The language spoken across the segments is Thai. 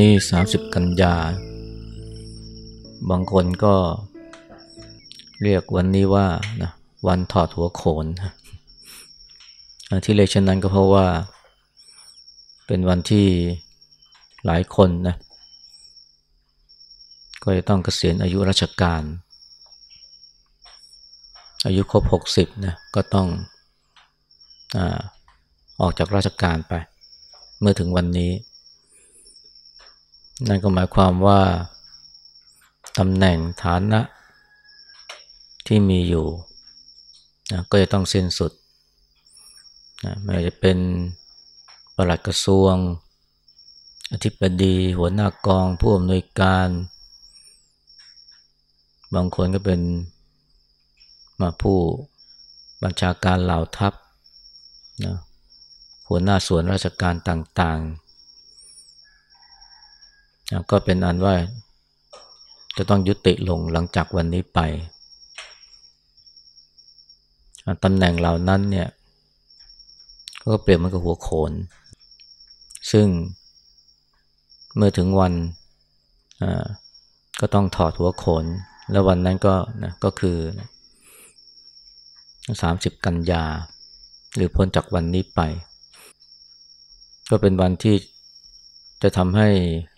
วันนี้สามิบกันยา บางคนก็เรียกวันนี้ว่านะวันถอดหัวโขน ที่เรียกเช่นนั้นก็เพราะว่า เป็นวันที่หลายคนนะก็จะต้องเกษียณอายุราชการ อายุครบหกสิบนะก็ต้องอออกจากราชการไป เมื่อถึงวันนี้ นั่นก็หมายความว่าตำแหน่งฐานะที่มีอยู่นะก็จะต้องสิ้นสุดนะไม่ว่าจะเป็นปลัดกระทรวง อธิบดี หัวหน้ากอง ผู้อำนวยการ บางคนก็เป็นมาผู้บัญชาการเหล่าทัพนะหัวหน้าส่วนราชการต่างๆ ก็เป็นอันว่าจะต้องยุติลงหลังจากวันนี้ไปตำแหน่งเหล่านั้นเนี่ยก็เปรียบเหมือนกับหัวโขน ซึ่งเมื่อถึงวันก็ต้องถอดหัวโขน แล้ววันนั้นก็นะก็คือ 30 กันยา หรือพ้นจากวันนี้ไป ก็เป็นวันที่ จะทำให้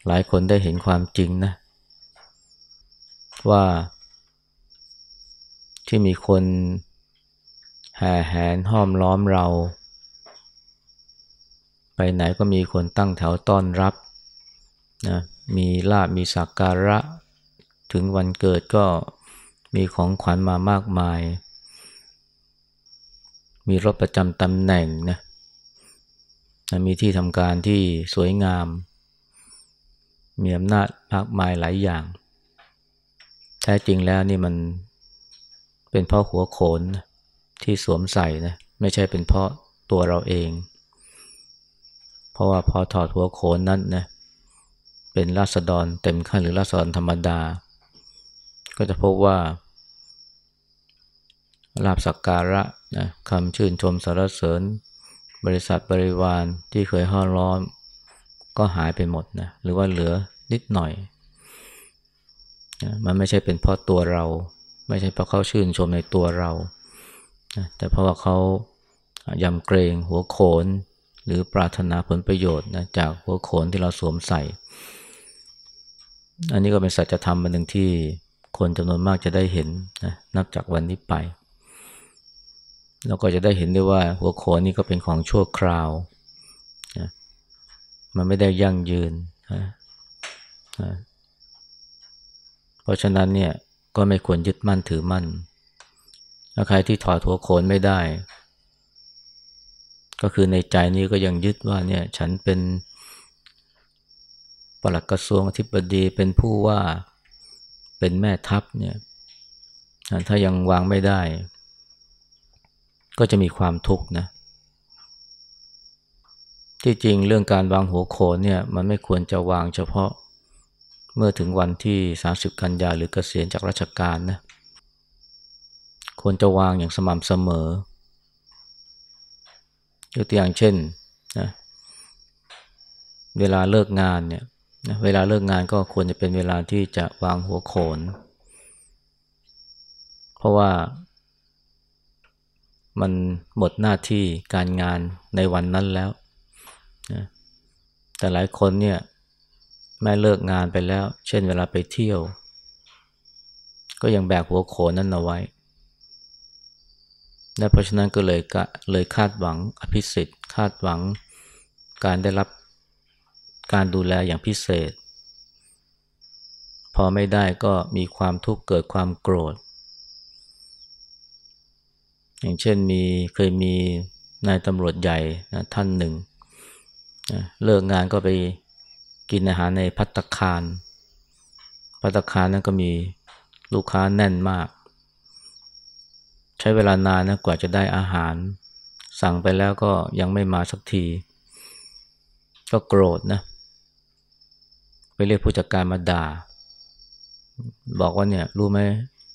หลายคนได้เห็นความจริงนะ ว่าที่มีคนแห่แหนห้อมล้อมเรา ไปไหนก็มีคนตั้งแถวต้อนรับนะมีลาบมีสักการะ ถึงวันเกิดก็มีของขวัญมามากมาย มีรถประจำตำแหน่งนะมีที่ทำการที่สวยงาม มีอำนาจมากมายหลายอย่าง แท้จริงแล้วนี่มันเป็นเพราะหัวโขนที่สวมใส่นะไม่ใช่เป็นเพราะตัวเราเอง เพราะว่าพอถอดหัวโขนนั้นนะเป็นราษฎรเต็มขั้นหรือราษฎรธรรมดา ก็จะพบว่าลาบสักการะนะคำชื่นชมสรรเสริญ บริษัทบริวารที่เคยห้อร้อน ก็หายไปหมดนะหรือว่าเหลือนิดหน่อยนะมันไม่ใช่เป็นเพราะตัวเรา ไม่ใช่เพราะเขาชื่นชมในตัวเรานะแต่เพราะว่าเขายำเกรงหัวโขน หรือปรารถนาผลประโยชน์นะจากหัวโขนที่เราสวมใส่ อันนี้ก็เป็นสัจธรรมอันหนึ่งที่คนจำนวนมากจะได้เห็นนะนับจากวันนี้ไปเราก็จะได้เห็นได้ว่าหัวโขนนี่ก็เป็นของชั่วคราว มันไม่ได้ยั่งยืนนะนะเพราะฉะนั้นเนี่ยก็ไม่ควรยึดมั่นถือมั่นถ้าใครที่ถอดหัวโขนไม่ได้ ก็คือในใจนี้ก็ยังยึดว่าเนี่ยฉันเป็นปลัดกระทรวงอธิบดีเป็นผู้ว่าเป็นแม่ทัพเนี่ยถ้ายังวางไม่ได้ ก็จะมีความทุกข์นะ ที่จริงเรื่องการวางหัวโขนเนี่ยมันไม่ควรจะวางเฉพาะเมื่อถึงวันที่ 30 กันยาหรือเกษียณจากราชการนะควรจะวางอย่างสม่ำเสมอยกตัวอย่างเช่นนะเวลาเลิกงานเนี่ยนะเวลาเลิกงานก็ควรจะเป็นเวลาที่จะวางหัวโขน เพราะว่ามันหมดหน้าที่การงานในวันนั้นแล้ว นะแต่หลายคนเนี่ยแม่เลิกงานไปแล้ว เช่นเวลาไปเที่ยว ก็ยังแบกหัวโขนนั้นเอาไว้และเพราะฉะนั้นก็เลยกะเลยคาดหวังอภิสิทธิ์ คาดหวังการได้รับการดูแลอย่างพิเศษ พอไม่ได้ก็มีความทุกข์เกิดความโกรธ อย่างเช่นมีเคยมีนายตำรวจใหญ่นะท่านหนึ่ง เลิกงานก็ไปกินอาหารในพัตคารพัตคารนั้นก็มีลูกค้าแน่นมาก ใช้เวลานานนะกว่าจะได้อาหาร สั่งไปแล้วก็ยังไม่มาสักที ก็โกรธนะ ไปเรียกผู้จัดการมาด่า บอกว่าเนี่ยรู้ไหม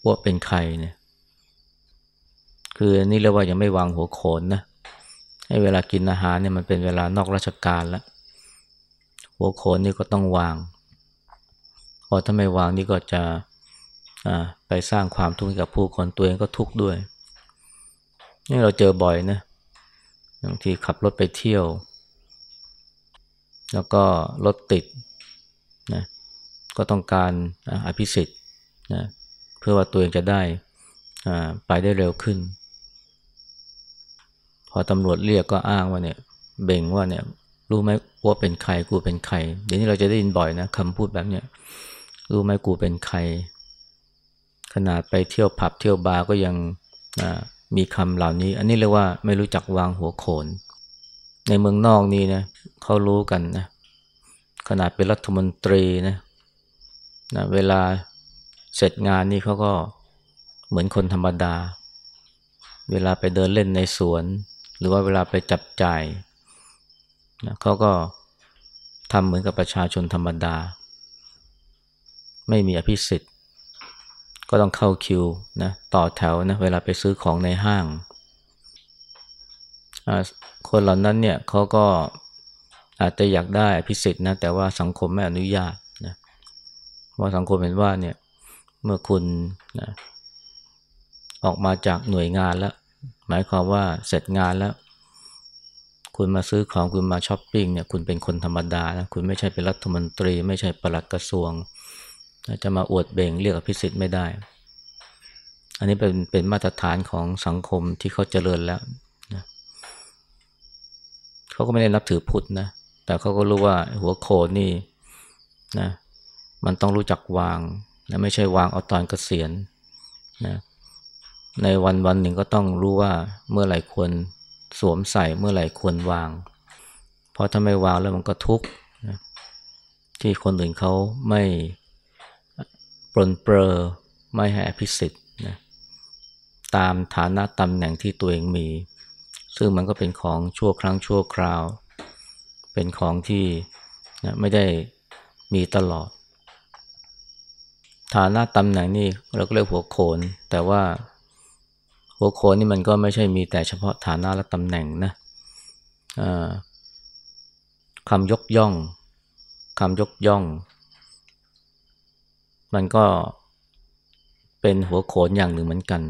ว่าเป็นใครเนี่ย คือนี่เรียกว่ายังไม่วางหัวโขนนะ ให้เวลากินอาหารเนี่ยมันเป็นเวลานอกราชการแล้วหัวโขนนี่ก็ต้องวางพอถ้าไม่วางนี่ก็จะไปสร้างความทุกข์กับผู้คนตัวเองก็ทุกข์ด้วย นี่เราเจอบ่อยนะบางทีขับรถไปเที่ยว แล้วก็รถติดนะก็ต้องการอภิสิทธิ์นะเพื่อว่าตัวเองจะได้ไปได้เร็วขึ้น พอตำรวจเรียกก็อ้างว่าเนี่ยเบ่งว่าเนี่ยรู้ไหมว่าเป็นใครกูเป็นใคร เดี๋ยวนี้เราจะได้ยินบ่อยนะคำพูดแบบเนี้ยรู้ไหมกูเป็นใคร ขนาดไปเที่ยวผับเที่ยวบาร์ก็ยังมีคำเหล่านี้ อันนี้เรียกว่าไม่รู้จักวางหัวโขน ในเมืองนอกนี่นะเขารู้กันนะขนาดเป็นรัฐมนตรีนะนะเวลาเสร็จงานนี่เขาก็เหมือนคนธรรมดา เวลาไปเดินเล่นในสวน หรือว่าเวลาไปจับจ่ายนะเขาก็ทำเหมือนกับประชาชนธรรมดา ไม่มีอภิสิทธิ์ ก็ต้องเข้าคิวนะต่อแถวนะเวลาไปซื้อของในห้าง คนเหล่านั้นเนี่ยเขาก็อาจจะอยากได้อภิสิทธิ์นะแต่ว่าสังคมไม่อนุญาตนะว่าสังคมเห็นว่าเนี่ยเมื่อคุณนะออกมาจากหน่วยงานแล้ว หมายความว่าเสร็จงานแล้ว คุณมาซื้อของคุณมาช้อปปิ้งเนี่ยคุณเป็นคนธรรมดานะคุณไม่ใช่เป็นรัฐมนตรี ไม่ใช่ปลัดกระทรวง จะมาอวดเบ่งเรียกอภิสิทธิ์ไม่ได้ อันนี้เป็นเป็นมาตรฐานของสังคมที่เขาเจริญแล้วนะเขาก็ไม่ได้นับถือพุทธนะแต่เขาก็รู้ว่าหัวโขนนี่นะมันต้องรู้จักวางนะไม่ใช่วางเอาตอนเกษียณนะ ในวันวันหนึ่งก็ต้องรู้ว่าเมื่อไหร่ควรสวมใส่เมื่อไหร่ควรวาง เพราะถ้าไม่วางแล้วมันก็ทุกข์ที่คนอื่นเขาไม่ปลนเปลอไม่ให้อภิสิทธิ์นะตามฐานะตำแหน่งที่ตัวเองมี ซึ่งมันก็เป็นของชั่วครั้งชั่วคราว เป็นของที่นะไม่ได้มีตลอด ฐานะตำแหน่งนี่เราก็เรียกหัวโขน แต่ว่า หัวโขนนี่มันก็ไม่ใช่มีแต่เฉพาะฐานะและตำแหน่งนะคำยกย่องคำยกย่อง มันก็เป็นหัวโขนอย่างหนึ่งเหมือนกัน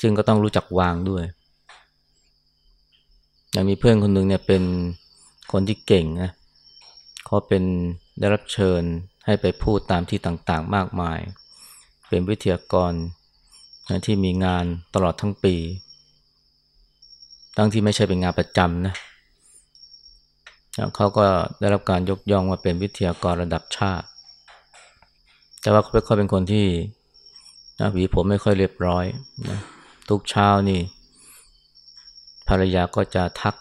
ซึ่งก็ต้องรู้จักวางด้วยอย่างมีเพื่อนคนหนึ่งเนี่ยเป็นคนที่เก่งนะเขาเป็นได้รับเชิญให้ไปพูดตามที่ต่างๆ มากมาย เป็นวิทยากร นะที่มีงานตลอดทั้งปี ทั้งที่ไม่ใช่เป็นงานประจำนะเขาก็ได้รับการยกย่องว่าเป็นวิทยากรระดับชาติ แต่ว่าเขาเป็นคนที่นะหวีผมไม่ค่อยเรียบร้อยนะทุกเช้านี่ ภรรยาก็จะทัก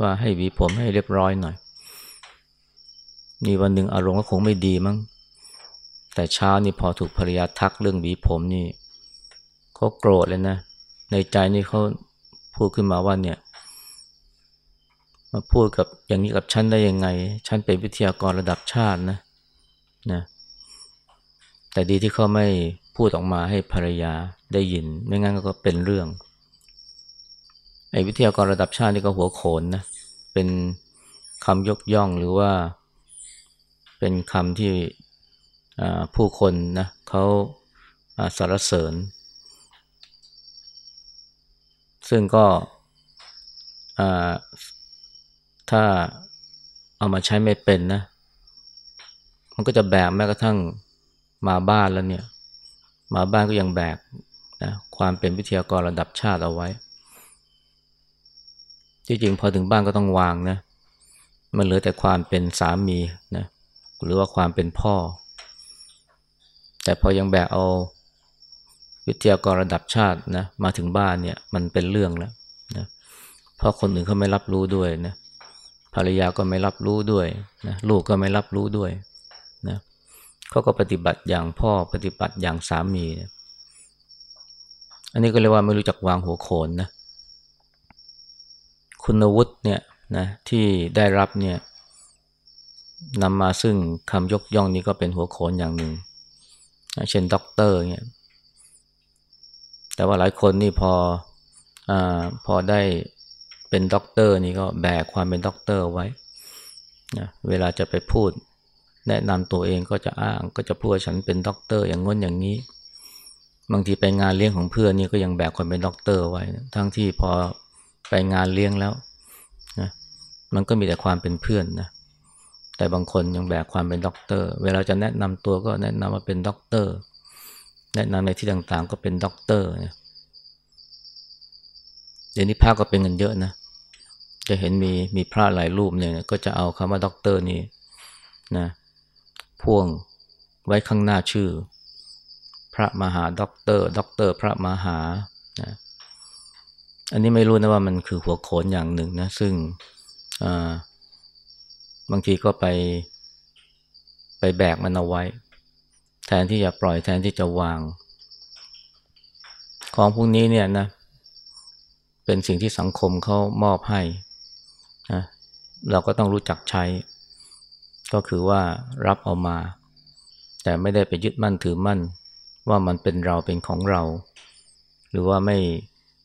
ว่าให้หวีผมให้เรียบร้อยหน่อย นี่วันหนึ่งอารมณ์ก็คงไม่ดีมั้ง แต่เช้านี่พอถูกภรรยาทักเรื่องหวีผมนี่ เขาโกรธเลยนะ ในใจนี่เขาพูดขึ้นมาว่าเนี่ย มาพูดกับอย่างนี้กับฉันได้ยังไง ฉันเป็นวิทยากรระดับชาตินะนะแต่ดีที่เขาไม่พูดออกมาให้ภรรยาได้ยิน ไม่งั้นก็เป็นเรื่องไอ้วิทยากรระดับชาตินี่ก็หัวโขนนะเป็นคำยกย่องหรือว่า เป็นคำที่ผู้คนนะเขาสรรเสริญ ซึ่งก็ถ้าเอามาใช้ไม่เป็นนะ มันก็จะแบกแม้กระทั่งมาบ้านแล้วเนี่ย มาบ้านก็ยังแบกนะความเป็นวิทยากรระดับชาติเอาไว้ที่จริงพอถึงบ้านก็ต้องวางนะ มันเหลือแต่ความเป็นสามีนะ หรือว่าความเป็นพ่อ แต่พอยังแบกเอา วิทยากรระดับชาตินะมาถึงบ้านเนี่ยมันเป็นเรื่องแล้วนะเพราะคนอื่นเขาไม่รับรู้ด้วยนะภรรยาก็ไม่รับรู้ด้วยนะลูกก็ไม่รับรู้ด้วยนะเขาก็ปฏิบัติอย่างพ่อปฏิบัติอย่างสามีนะอันนี้ก็เรียกว่าไม่รู้จักวางหัวโขนนะคุณวุฒิเนี่ยนะที่ได้รับเนี่ยนำมาซึ่งคำยกย่องนี้ก็เป็นหัวโขนอย่างหนึ่ง เช่นด็อกเตอร์เนี่ย แต่ว่าหลายคนนี่พออพอได้เป็นด็อกเตอร์นี่ก็แบกความเป็นด็อกเตอร์ไว้นะเวลาจะไปพูด แนะนำตัวเองก็จะอ้างก็จะพูดว่าฉันเป็นด็อกเตอร์อย่างง้นอย่างนี้ บางทีไปงานเลี้ยงของเพื่อนนี่ก็ยังแบกความเป็นด็อกเตอร์ไว้นะทั้งที่พอไปงานเลี้ยงแล้วนะมันก็มีแต่ความเป็นเพื่อนนะแต่บางคนยังแบกความเป็นด็อกเตอร์ เวลาจะแนะนำตัวก็แนะนำว่าเป็นด็อกเตอร์ แนะนำในที่ต่างๆ ก็เป็นด็อกเตอร์เนี่ยเดี๋ยวนี้พระก็เป็นกันเยอะนะ จะเห็นมีมีพระหลายรูปเนี่ยก็จะเอาคำว่าด็อกเตอร์นี่นะพ่วงไว้ข้างหน้าชื่อ พระมหาด็อกเตอร์ด็อกเตอร์ พระมหานะอันนี้ไม่รู้นะว่ามันคือหัวโขนอย่างหนึ่งนะ ซึ่งบางทีก็ไปไปแบกมันเอาไว้ แทนที่จะปล่อยแทนที่จะวาง ของพวกนี้เนี่ยนะ เป็นสิ่งที่สังคมเขามอบให้นะเราก็ต้องรู้จักใช้ ก็คือว่ารับเอามา แต่ไม่ได้ไปยึดมั่นถือมั่น ว่ามันเป็นเราเป็นของเรา หรือว่าไม่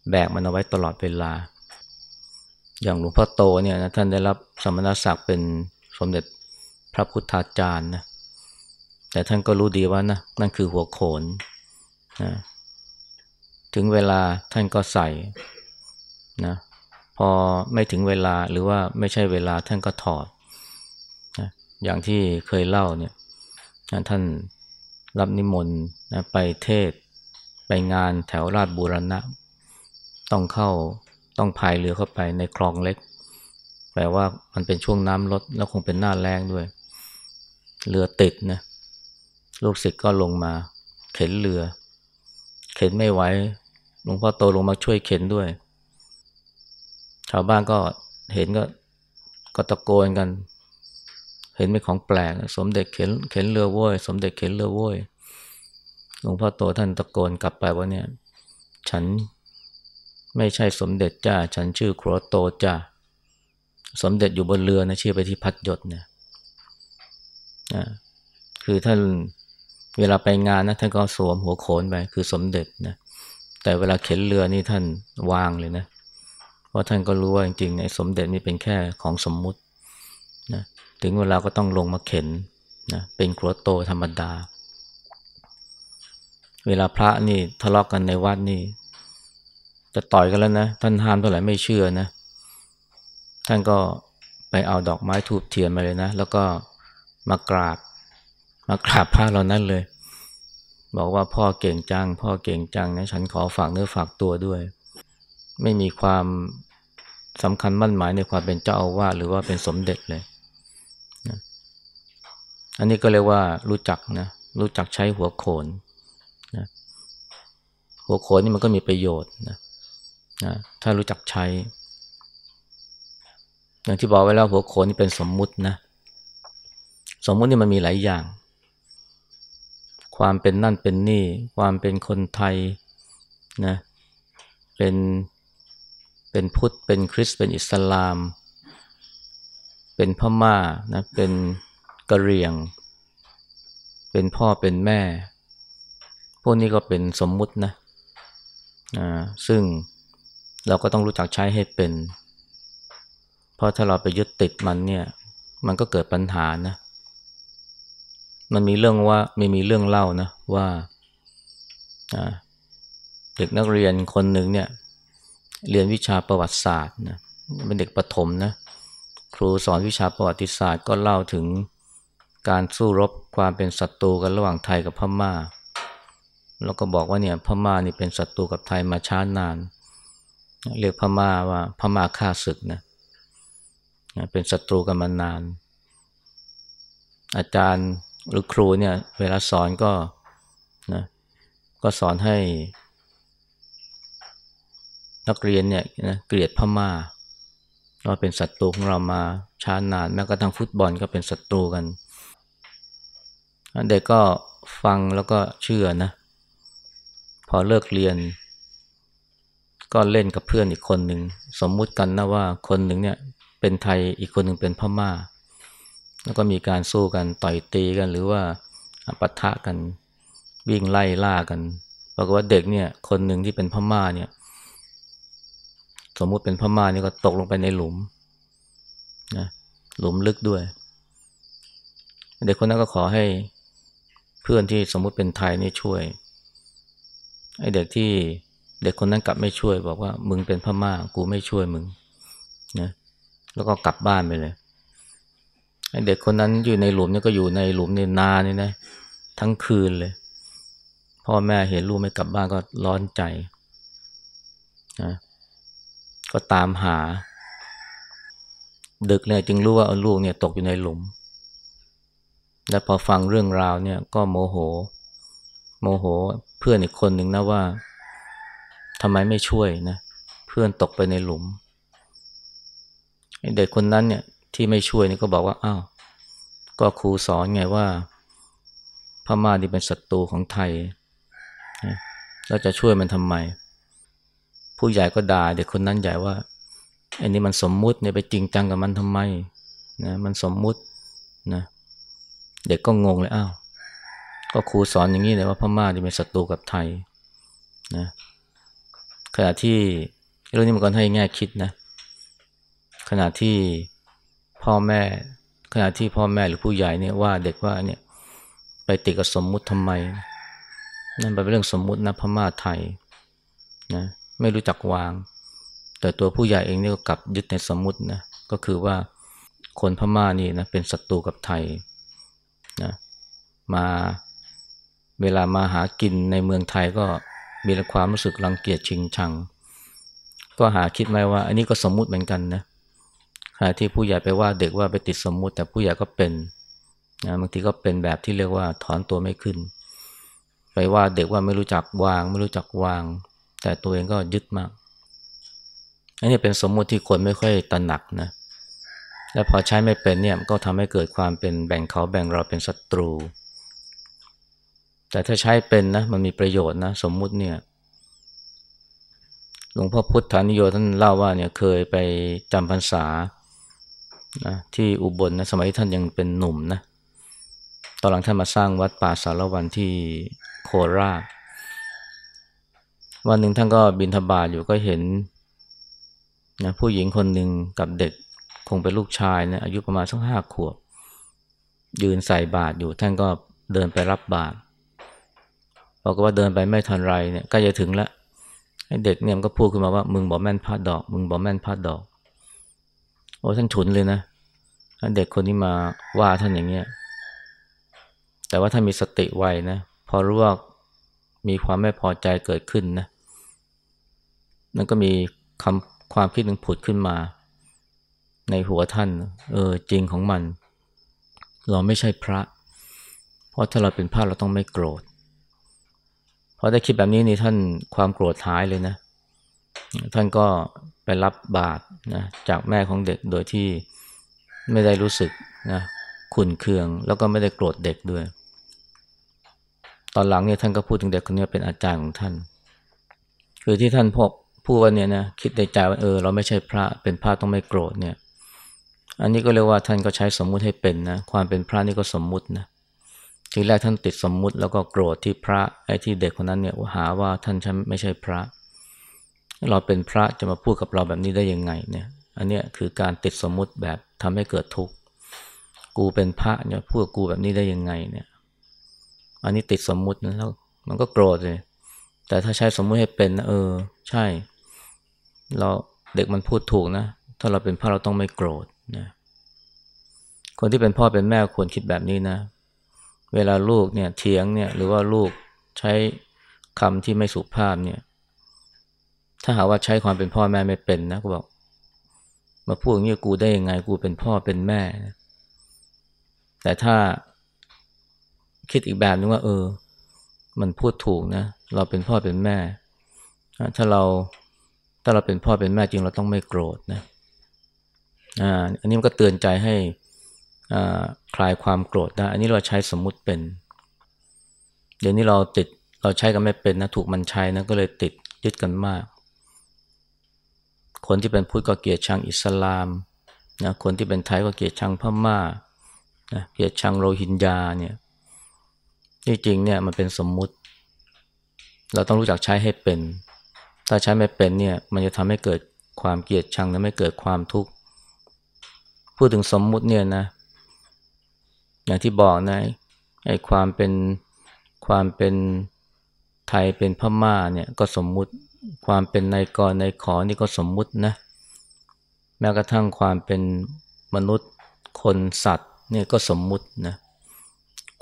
แบกมันเอาไว้ตลอดเวลา อย่างหลวงพ่อโตเนี่ยนะท่านได้รับสมณศักดิ์เป็นสมเด็จพระพุทธาจารย์นะ แต่ท่านก็รู้ดีว่านะนั่นคือหัวโขนนะถึงเวลาท่านก็ใส่นะพอไม่ถึงเวลาหรือว่าไม่ใช่เวลาท่านก็ถอดนะอย่างที่เคยเล่าเนี่ยท่านรับนิมนต์นะไปเทศ ไปงานแถวราชบูรณะ ต้องเข้าต้องพายเรือเข้าไปในคลองเล็ก แปลว่ามันเป็นช่วงน้ำลดแล้วคงเป็นหน้าแรงด้วย เรือติดนะ ลูกศิษย์ก็ลงมา เข็นเรือ เข็นไม่ไหวหลวงพ่อโตลงมาช่วยเข็นด้วย ชาวบ้านก็เห็นก็ก็ตะโกนกัน เห็นเป็นของแปลก สมเด็จเข็นเข็นเรือโว้ย สมเด็จเข็นเรือโว้ยหลวงพ่อโตท่านตะโกนกลับไปว่าเนี่ย ฉันไม่ใช่สมเด็จจ้า ฉันชื่อครัวโตจ้าสมเด็จอยู่บนเรือนะชื่อไปที่พัดยศเนี่ยนะคือท่าน เวลาไปงานนะท่านก็สวมหัวโขนไปคือสมเด็จนะแต่เวลาเข็นเรือนี่ท่านวางเลยนะเพราะท่านก็รู้ว่าจริงๆในสมเด็จนี่เป็นแค่ของสมมุตินะถึงเวลาก็ต้องลงมาเข็นนะเป็นครัวโตธรรมดา เวลาพระนี่ทะเลาะกกันในวัดนี่จะต่อยกันแล้วนะท่านห้ามเท่าไหร่ไม่เชื่อนะท่านก็ไปเอาดอกไม้ทูบเทียนมาเลยนะ แล้วก็มากราบ มากราบพระเรานั้นเลย บอกว่าพ่อเก่งจัง พ่อเก่งจังนะฉันขอฝากเนื้อฝากตัวด้วย ไม่มีความสำคัญมั่นหมายในความเป็นเจ้าอาวาสหรือว่าเป็นสมเด็จเลยนะอันนี้ก็เรียกว่ารู้จักนะรู้จักใช้หัวโขนนะหัวโขนนี่มันก็มีประโยชน์นะนะถ้ารู้จักใช้ อย่างที่บอกไว้แล้วหัวโขนนี่เป็นสมมุตินะ สมมุตินี่มันมีหลายอย่าง ความเป็นนั่นเป็นนี่ ความเป็นคนไทยนะเป็นเป็นพุทธเป็นคริสต์เป็นอิสลาม เป็นพม่านะเป็นกะเหรี่ยง เป็นพ่อเป็นแม่ พวกนี้ก็เป็นสมมุตินะอ่าซึ่งเราก็ต้องรู้จักใช้ให้เป็น เพราะถ้าเราไปยึดติดมันเนี่ย มันก็เกิดปัญหานะ มันมีเรื่องว่าไม่มีเรื่องเล่านะว่าเด็กนักเรียนคนหนึ่งเนี่ยเรียนวิชาประวัติศาสตร์นะเป็นเด็กประถมนะครูสอนวิชาประวัติศาสตร์ก็เล่าถึงการสู้รบความเป็นศัตรูกันระหว่างไทยกับพม่า แล้วก็บอกว่าเนี่ยพม่านี่เป็นศัตรูกับไทยมาช้านาน เรียกพม่าว่าพม่าฆ่าศึกนะเป็นศัตรูกันมานาน อาจารย์ หรือครูเนี่ยเวลาสอนก็นะก็สอนให้ นักเรียนเนี่ยนะเกลียดพม่าว่าเป็นศัตรูของเรามาช้านานแม้กระทั่งฟุตบอลก็เป็นศัตรูกันเด็กก็ฟังแล้วก็เชื่อนะ พอเลิกเรียน ก็เล่นกับเพื่อนอีกคนหนึ่ง สมมุติกันนะว่าคนหนึ่งเนี่ยเป็นไทยอีกคนหนึ่งเป็นพม่า แล้วก็มีการสู้กันต่อยตีกันหรือว่าปะทะกันวิ่งไล่ล่ากันปรากฏว่าเด็กเนี่ย คนหนึ่งที่เป็นพม่าเนี่ย สมมุติเป็นพม่านี่ก็ตกลงไปในหลุมนะหลุมลึกด้วย เด็กคนนั้นก็ขอให้เพื่อนที่สมมุติเป็นไทยนี่ช่วยไอ้เด็กที่เด็กคนนั้นกลับไม่ช่วย บอกว่ามึงเป็นพม่ากูไม่ช่วยมึงนะแล้วก็กลับบ้านไปเลย เด็กคนนั้นอยู่ในหลุมนี่ก็อยู่ในหลุมนี่นานนี่นะทั้งคืนเลย พ่อแม่เห็นลูกไม่กลับบ้านก็ร้อนใจนะก็ตามหา ดึกเลยจึงรู้ว่าลูกเนี่ยตกอยู่ในหลุม และพอฟังเรื่องราวเนี่ยก็โมโห โมโหเพื่อนอีกคนหนึ่งนะว่าทำไมไม่ช่วยนะ เพื่อนตกไปในหลุมเด็กคนนั้นเนี่ย ที่ไม่ช่วยนี่ก็บอกว่าอ้าวก็ครูสอนไงว่า พม่านี่เป็นศัตรูของไทยเราจะช่วยมันทำไม ผู้ใหญ่ก็ด่าเด็กคนนั้นใหญ่ว่าอันนี้มันสมมุติเนี่ยไปจริงจังกับมันทำไมนะมันสมมุตินะเด็กก็งงเลยอ้าวก็ครูสอนอย่างนี้เลยว่าพม่านี่เป็นศัตรูกับไทยนะขณะที่เรื่องนี้มันก็ให้แง่คิดนะขณะที่ พ่อแม่ ขณะที่พ่อแม่หรือผู้ใหญ่เนี่ยว่าเด็กว่าเนี่ยไปติดกับสมมุติทำไม นั่นเป็นเรื่องสมมุตินะพม่าไทยนะไม่รู้จักวาง แต่ตัวผู้ใหญ่เองนี่ก็กลับยึดในสมมุตินะก็คือว่าคนพม่านี่นะเป็นศัตรูกับไทยนะมาเวลามาหากินในเมืองไทยก็มีความรู้สึกรังเกียจชิงชัง ก็หาคิดไหมว่า อันนี้ก็สมมุติเหมือนกันนะขณะ ที่ผู้ใหญ่ไปว่าเด็กว่าไปติดสมมุติ แต่ผู้ใหญ่ก็เป็นนะบางทีก็เป็นแบบที่เรียกว่าถอนตัวไม่ขึ้น ไปว่าเด็กว่าไม่รู้จักวาง ไม่รู้จักวาง แต่ตัวเองก็ยึดมากอันนี้เป็นสมมุติที่คนไม่ค่อยตระหนักนะและพอใช้ไม่เป็นเนี่ยก็ทำให้เกิดความเป็นแบ่งเขาแบ่งเราเป็นศัตรู แต่ถ้าใช้เป็นนะมันมีประโยชน์นะสมมุติเนี่ยหลวงพ่อพุทธานิโยท่านเล่าว่าเนี่ยเคยไปจำพรรษา นะที่อุบลนะสมัยท่านยังเป็นหนุ่มนะตอนหลังท่านมาสร้างวัดป่าสารวันที่โคราชวันหนึ่งท่านก็บินทบาทอยู่ก็เห็นนะผู้หญิงคนหนึ่งกับเด็กคงเป็นลูกชายนะอายุประมาณสักห้าขวบ ยืนใส่บาตรอยู่ท่านก็เดินไปรับบาตรบอกว่าเดินไปไม่ทันไรเนี่ยก็จะถึงแล้วเด็กเนี่ยมันก็พูดขึ้นมาว่ามึงบอกแม่นพาดดอก มึงบอกแม่นพาดดอก โอ้ท่านฉุนเลยนะเด็กคนนี้มาว่าท่านอย่างเงี้ย แต่ว่าถ้านมีสติไวนะ พอรู้ว่ามีความไม่พอใจเกิดขึ้นนะนั่นก็มีคำความคิดหนึ่งผุดขึ้นมา ในหัวท่าน เออจริงของมัน เราไม่ใช่พระ เพราะถ้าเราเป็นพระเราต้องไม่โกรธพอได้คิดแบบนี้นี่ท่านความโกรธหายเลยนะ ท่านก็ ไปรับบาตรนะจากแม่ของเด็กโดยที่ไม่ได้รู้สึกนะขุนเคือง แล้วก็ไม่ได้โกรธเด็กด้วย ตอนหลังเนี่ยท่านก็พูดถึงเด็กคนนี้เป็นอาจารย์ของท่าน คือที่ท่านพกพูดว่าเนี่ยนะคิดในใจว่าเออ เราไม่ใช่พระเป็นพระต้องไม่โกรธเนี่ย อันนี้ก็เรียกว่าท่านก็ใช้สมมุติให้เป็นนะความเป็นพระนี่ก็สมมุตินะทีแรกท่านติดสมมุติแล้วก็โกรธที่พระไอ้ที่เด็กคนนั้นเนี่ยหาว่าท่านไม่ใช่พระเเราเป็นพระจะมาพูดกับเราแบบนี้ได้ยังไงเนี่ย อันนี้คือการติดสมมุติแบบทำให้เกิดทุกข์กูเป็นพระเนี่ยพูดกูแบบนี้ได้ยังไงเนี่ย อันนี้ติดสมมุตินะแล้วมันก็โกรธเลย แต่ถ้าใช้สมมุติให้เป็นนะเออ ใช่ เราเด็กมันพูดถูกนะ ถ้าเราเป็นพ่อเราต้องไม่โกรธนะคนที่เป็นพ่อเป็นแม่ควรคิดแบบนี้นะ เวลาลูกเนี่ยเถียงเนี่ย หรือว่าลูกใช้คำที่ไม่สุภาพเนี่ย ถ้าหาว่าใช้ความเป็นพ่อแม่ไม่เป็นนะก็บอก มาพูดอย่างนี้กูได้ยังไงกูเป็นพ่อเป็นแม่ แต่ถ้าคิดอีกแบบนึงว่า เออ มันพูดถูกนะ เราเป็นพ่อเป็นแม่ ถ้าเราถ้าเราเป็นพ่อเป็นแม่จริงเราต้องไม่โกรธนะอ่าอันนี้มันก็เตือนใจให้คลายความโกรธได้อันนี้เราใช้สมมุติเป็น เดี๋ยวนี้เราติดเราใช้กันไม่เป็นนะถูกมันใช้นะก็เลยติดยึดกันมาก คนที่เป็นพุทธก็เกลียดชังอิสลามนะคนที่เป็นไทยก็เกลียดชังพม่านะเกลียดชังโรฮิงญาเนี่ยที่จริงเนี่ยมันเป็นสมมุติ เราต้องรู้จักใช้ให้เป็น ถ้าใช้ไม่เป็นเนี่ยมันจะทำให้เกิดความเกลียดชังและไม่เกิดความทุกข์พูดถึงสมมุติเนี่ยนะ อย่างที่บอกนะไอ้ความเป็นความเป็นไทยเป็นพม่าเนี่ยก็สมมุติ ความเป็นนายกรนายขอนี่ก็สมมุตินะแม้กระทั่งความเป็นมนุษย์คนสัตว์เนี่ยก็สมมุตินะ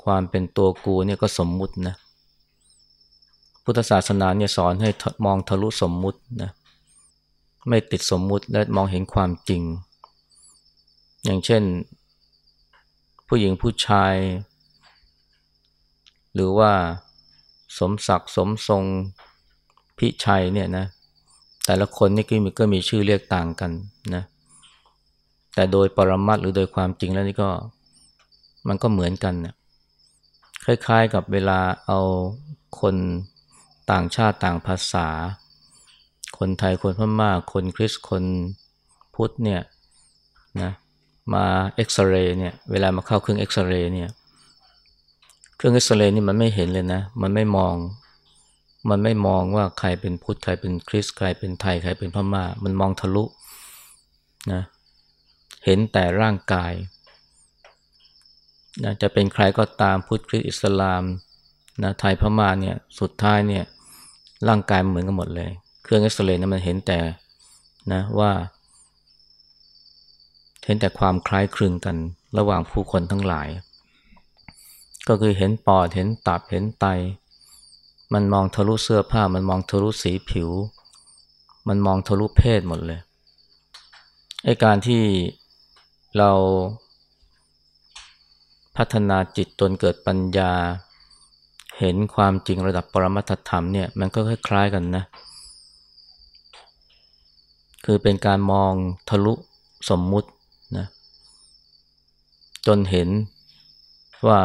ความเป็นตัวกูเนี่ยก็สมมุตินะพุทธศาสนาเนี่ยสอนให้มองทะลุสมมุตินะไม่ติดสมมุติและมองเห็นความจริง อย่างเช่น ผู้หญิงผู้ชาย หรือว่าสมศักดิ์สมทรง พิชัยเนี่ยนะแต่ละคนนี่ก็มีก็มีชื่อเรียกต่างกันนะแต่โดยปรมัตหรือโดยความจริงแล้วนี่ก็มันก็เหมือนกันนะคล้ายๆกับเวลาเอาคนต่างชาติต่างภาษา คนไทยคนพม่าคนคริสคนพุทธเนี่ยนะมาเอ็กซเรย์เนี่ยเวลามาเข้าเครื่องเอ็กซเรย์เนี่ยเครื่องเอ็กซเรย์นี่มันไม่เห็นเลยนะ มันไม่มอง มันไม่มองว่าใครเป็นพุทธใครเป็นคริสใครเป็นไทยใครเป็นพมา่า มันมองทะลุนะเห็นแต่ร่างกายนะจะเป็นใครก็ตามพุทธคริสต์อิสลามนะไทยพม่าเนี่ยสุดท้ายเนี่ยร่างกายเหมือนกันหมดเลย เครื่องเอ็กซเรย์นะมันเห็นแต่นะว่า เห็นแต่ความคล้ายคลึงกันระหว่างผู้คนทั้งหลาย ก็คือเห็นปอดเห็นตับเห็นไต มันมองทะลุเสื้อผ้า มันมองทะลุสีผิว มันมองทะลุเพศหมดเลยไอการที่เราพัฒนาจิตจนเกิดปัญญา เห็นความจริงระดับปรมัตธรรมเนี่ยมันก็คล้ายๆกันนะ คือเป็นการมองทะลุสมมุตินะจนเห็นว่า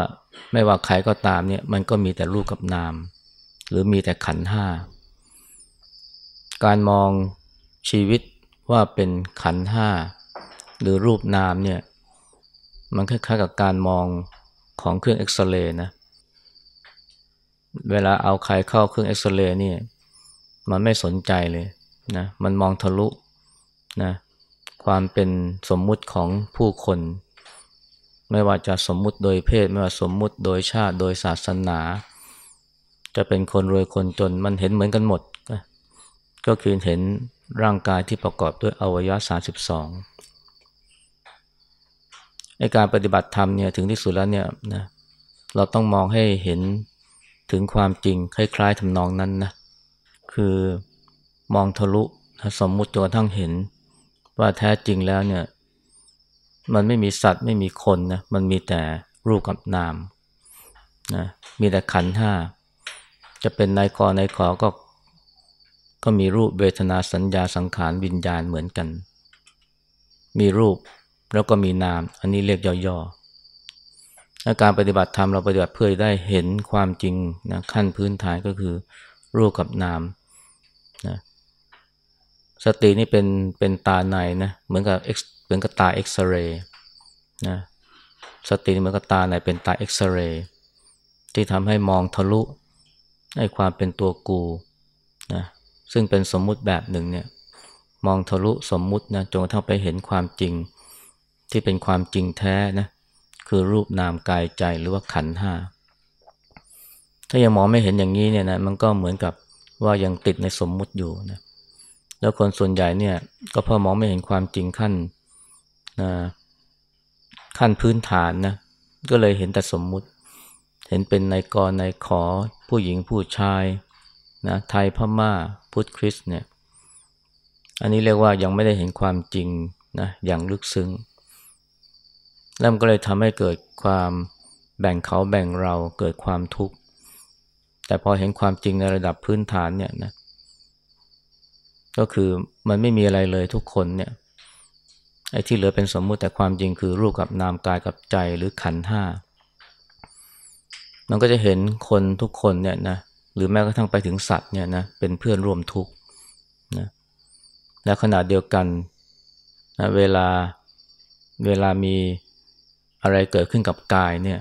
ไม่ว่าใครก็ตามเนี่ยมันก็มีแต่รูปกับนาม หรือมีแต่ขันห้า การมองชีวิตว่าเป็นขันห้า หรือรูปนามเนี่ย มันคล้ายๆกับการมองของเครื่องเอ็กซเรย์นะ เวลาเอาใครเข้าเครื่องเอ็กซเรย์นี่มันไม่สนใจเลยนะ มันมองทะลุนะ ความเป็นสมมุติของผู้คน ไม่ว่าจะสมมุติโดยเพศ ไม่ว่าสมมุติโดยชาติ โดยศาสนา จะเป็นคนรวยคนจนมันเห็นเหมือนกันหมด ก็คือเห็นร่างกายที่ประกอบด้วยอวัยวะ 32 ในการปฏิบัติธรรมเนี่ยถึงที่สุดแล้วเนี่ยนะเราต้องมองให้เห็นถึงความจริงคล้ายๆทำนองนั้นนะคือมองทะลุสมมุติจนกระทั่งเห็นว่าแท้จริงแล้วเนี่ยมันไม่มีสัตว์ไม่มีคนนะมันมีแต่รูปกับนามนะมีแต่ขันห้า จะเป็นนายกนายขอก็ ก็มีรูปเวทนาสัญญาสังขารวิญญาณเหมือนกัน มีรูปแล้วก็มีนาม อันนี้เรียกย่อๆการปฏิบัติธรรมเราปฏิบัติเพื่อได้เห็นความจริงนะขั้นพื้นฐานก็คือ รูปกับนามนะสตินี่เป็นเป็นตาในนะเหมือนกับเหมือนกับตาเอ็กซเรย์นะสติเหมือนกับตาในเป็นตาเอ็กซเรย์ที่ทำให้มองทะลุ ให้ความเป็นตัวกูนะซึ่งเป็นสมมุติแบบหนึ่งเนี่ยมองทะลุสมมุตินะจนกระทั่งไปเห็นความจริง ที่เป็นความจริงแท้นะคือรูปนามกายใจหรือว่าขันห้าถ้ายังมองไม่เห็นอย่างนี้เนี่ยนะมันก็เหมือนกับว่ายังติดในสมมุติอยู่นะแล้วคนส่วนใหญ่เนี่ยก็พอมองไม่เห็นความจริงขั้นนะขั้นพื้นฐานนะก็เลยเห็นแต่สมมุติ เห็นเป็นนายกรนายขอ ผู้หญิงผู้ชายนะไทยพม่าพุทธคริสเนี่ยอันนี้เรียกว่ายังไม่ได้เห็นความจริงนะอย่างลึกซึ้งแล้วมันก็เลยทำให้เกิดความแบ่งเขาแบ่งเราเกิดความทุกข์ แต่พอเห็นความจริงในระดับพื้นฐานเนี่ยนะก็คือมันไม่มีอะไรเลยทุกคนเนี่ยไอ้ที่เหลือเป็นสมมุติแต่ความจริงคือรูปกับนามกายกับใจหรือขันห้า มันก็จะเห็นคนทุกคนเนี่ยนะหรือแม้กระทั่งไปถึงสัตว์เนี่ยนะเป็นเพื่อนร่วมทุกข์นะและขณะเดียวกันนะเวลาเวลามีอะไรเกิดขึ้นกับกายเนี่ย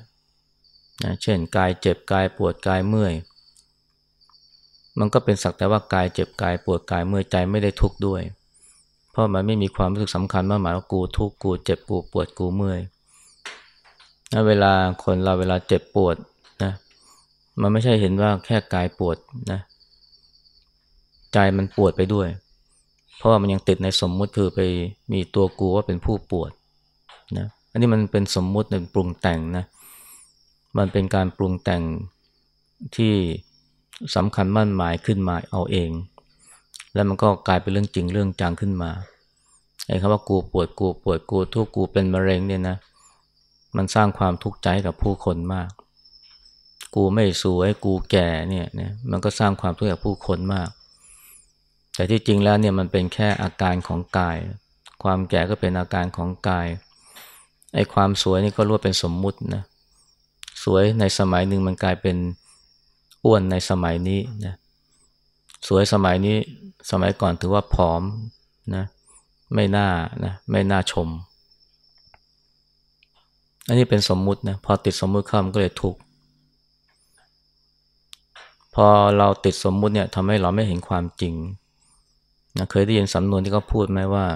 นะเช่นกายเจ็บกายปวดกายเมื่อย มันก็เป็นสักแต่ว่ากายเจ็บกายปวดกายเมื่อยใจไม่ได้ทุกข์ด้วย เพราะมันไม่มีความรู้สึกสำคัญมากหมายว่ากูทุกข์กูเจ็บกูปวดกูเมื่อยนะเวลาคนเราเวลาเจ็บปวด มันไม่ใช่เห็นว่าแค่กายปวดนะ ใจมันปวดไปด้วย เพราะว่ามันยังติดในสมมุติคือไปมีตัวกูว่าเป็นผู้ปวดนะอันนี้มันเป็นสมมุติเป็นปรุงแต่งนะมันเป็นการปรุงแต่งที่สำคัญมั่นหมายขึ้นมาเอาเอง แล้วมันก็กลายเป็นเรื่องจริงเรื่องจังขึ้นมาไอ้คำว่ากูปวดกูปวดกูทุกกูเป็นมะเร็งเนี่ยนะ มันสร้างความทุกข์ใจกับผู้คนมาก กูไม่สวยกูแก่เนี่ยนะมันก็สร้างความทุกข์กับผู้คนมาก แต่ที่จริงแล้วเนี่ยมันเป็นแค่อาการของกาย ความแก่ก็เป็นอาการของกายไอ้ความสวยนี่ก็รู้ว่าเป็นสมมุตินะสวยในสมัยหนึ่งมันกลายเป็นอ้วนในสมัยนี้นะสวยสมัยนี้สมัยก่อนถือว่าผอมนะไม่น่านะไม่น่าชมอันนี้เป็นสมมุตินะพอติดสมมุติเข้ามันก็เลยทุกข์ พอเราติดสมมุติเนี่ยทำให้เราไม่เห็นความจริงนะเคยได้ยินสำนวนที่เขาพูดไหมว่า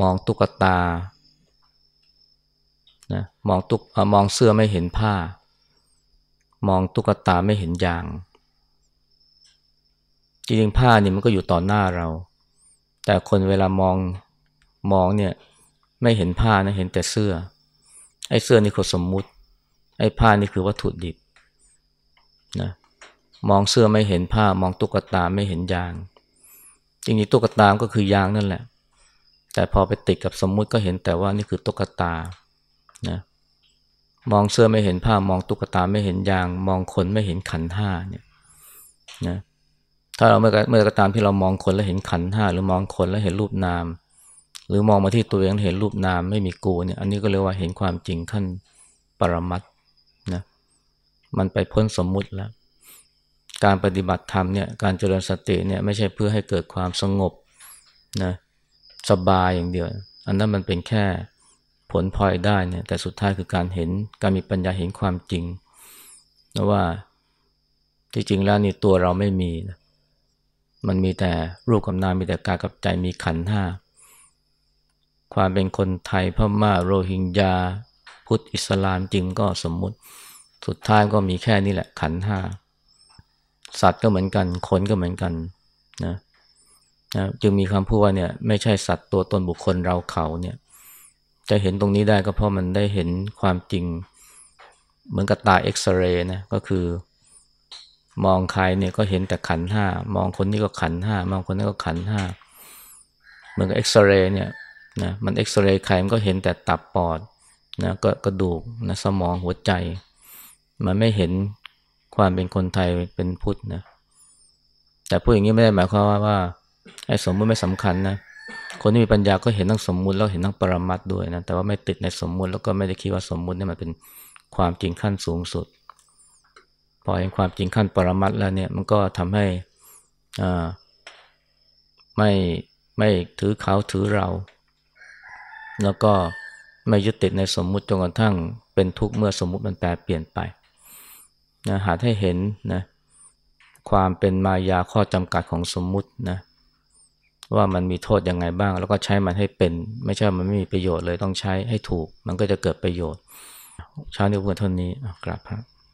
มองตุ๊กตานะมองตุกมองเสื้อไม่เห็นผ้า มองตุ๊กตาไม่เห็นยาง จริงๆผ้านี่มันก็อยู่ต่อหน้าเรา แต่คนเวลามองมองเนี่ยไม่เห็นผ้านะเห็นแต่เสื้อ ไอ้เสื้อนี่คือสมมุติ ไอ้ผ้านี่คือวัตถุดิบนะ มองเสื้อไม่เห็นผ้ามองตุ๊กตาไม่เห็นยาง จริงๆตุ๊กตาก็คือยางนั่นแหละ แต่พอไปติดกับสมมุติก็เห็นแต่ว่านี่คือตุ๊กตานะมองเสื้อไม่เห็นผ้ามองตุ๊กตาไม่เห็นยาง มองคนไม่เห็นขันห้าเนี่ยนะถ้าเราเมื่อเมื่อกระตามที่เรามองคนแล้วเห็นขันห้าหรือมองคนแล้วเห็นรูปนาม หรือมองมาที่ตัวเองเห็นรูปนามไม่มีกูเนี่ยอันนี้ก็เรียกว่าเห็นความจริงขั้นปรมัตนะมันไปพ้นสมมุติแล้ว การปฏิบัติธรรมเนี่ยการเจริญสติเนี่ยไม่ใช่เพื่อให้เกิดความสงบนะสบายอย่างเดียว อันนั้นมันเป็นแค่ผลพลอยได้เนี่ยแต่สุดท้ายคือการเห็นการมีปัญญาเห็นความจริงนะว่าที่จริงแล้วนี่ตัวเราไม่มีนะมันมีแต่รูปกับนามมีแต่กายกับใจมีขันห้าความเป็นคนไทยพม่าโรฮิงญา พุทธอิสลามจริงก็สมมุติ สุดท้ายก็มีแค่นี้แหละขันห้า สัตว์ก็เหมือนกัน คนก็เหมือนกันนะนะจึงมีคำพูดว่าเนี่ยไม่ใช่สัตว์ตัวตนบุคคลเราเขาเนี่ย จะเห็นตรงนี้ได้ก็เพราะมันได้เห็นความจริง เหมือนกับตาเอ็กซเรย์นะก็คือ มองใครเนี่ยก็เห็นแต่ขันห้ามองคนนี้ก็ขันห้ามองคนนี้ก็ขันห้าเหมือนกับเอ็กซเรย์เนี่ยนะมันเอ็กซเรย์ใครมันก็เห็นแต่ตับปอดนะก็กระดูกนะสมองหัวใจ มันไม่เห็น ความเป็นคนไทยเป็นพุทธนะ แต่พูดอย่างนี้ไม่ได้หมายความว่าว่าไอ้สมมติไม่สำคัญนะ คนที่มีปัญญาก็เห็นทั้งสมมุติแล้วเห็นทั้งปรมัตด้วยนะ แต่ว่าไม่ติดในสมมุติแล้วก็ไม่ได้คิดว่าสมมุตินี่มันเป็นความจริงขั้นสูงสุด พอเห็นความจริงขั้นปรมัตแล้วเนี่ยมันก็ทำให้อ่าไม่ไม่ถือเขาถือเรา แล้วก็ไม่ยึดติดในสมมุติจนกระทั่งเป็นทุกข์เมื่อสมมุติมันแปลเปลี่ยนไป นะหาให้เห็นนะความเป็นมายาข้อจำกัดของสมมุตินะว่ามันมีโทษยังไงบ้าง แล้วก็ใช้มันให้เป็น ไม่ใช่มันไม่มีประโยชน์เลยต้องใช้ให้ถูก มันก็จะเกิดประโยชน์เช้านี้เพื่อนท่านี้กลับพระ